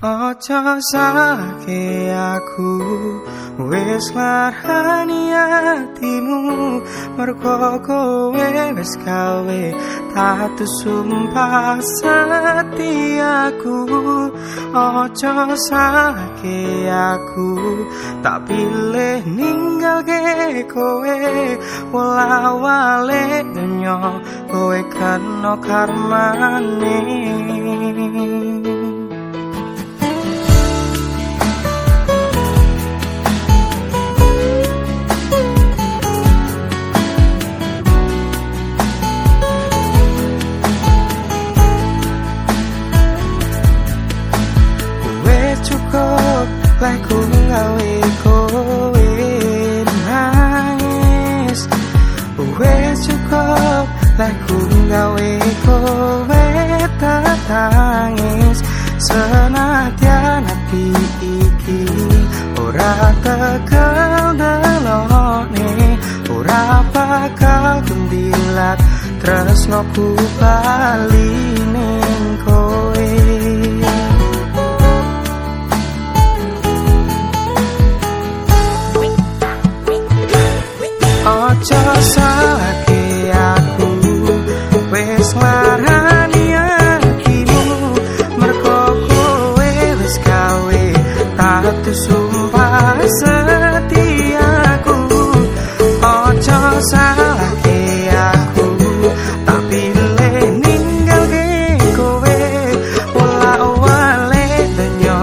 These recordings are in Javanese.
Ojo salahke aku wis larani atimu mergo kowe wis gawe tatu sumpah setiaku Ojo salahke aku tak pilih ninggal ke kowe. Wala wale dunya kowe kan no karmane cukup Laku ngawe kowe tatangis Senadyan hati iki Ora tekel delone Ora bakal gembilat Tresno ku bali kowe. Ojo salahke tatu sumpah setiaku. Ojo salahke aku. Tak pilih ninggalke kowe. Wala wale denyo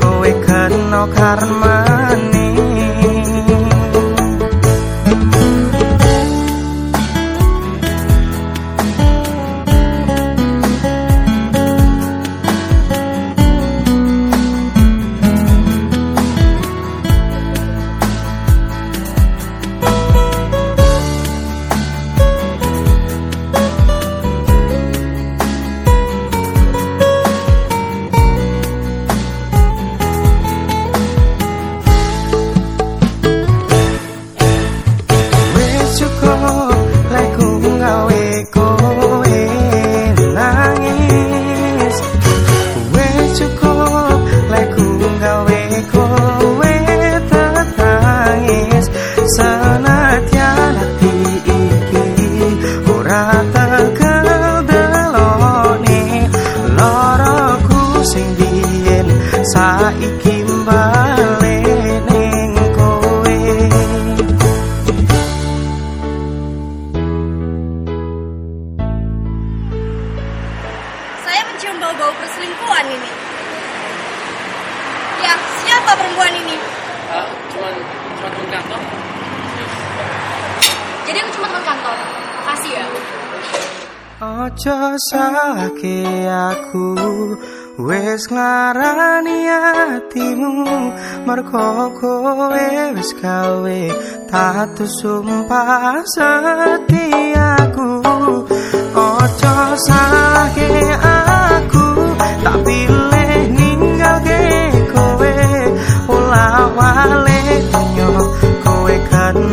kowe kena karmane like who siapa perempuan ini? Ah, cuman cuman temen kantor. Jadi aku cuma teman kantor. Makasih ya. Ojo salahke aku wis nglarani atimu mergo kowe wis gawe tatu sumpah setiaku Ojo salahke aku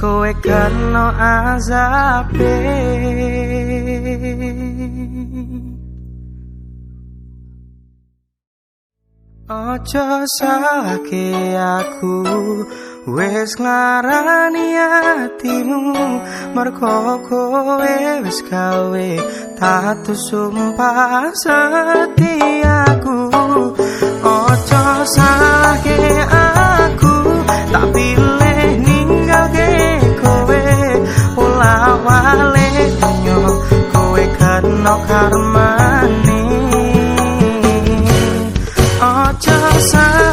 kowe kena azabe. Ojo salahke aku wis nglarani atimu. Mergo kowe wis gawe tatu sumpah setiaku Ojo salahke kena karmane Ojo salahke